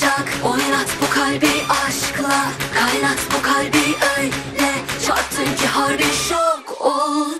şak Oynat bu kalbi aşkla. Kaynat bu kalbi öyle. Çarptın ki harbi şok ol.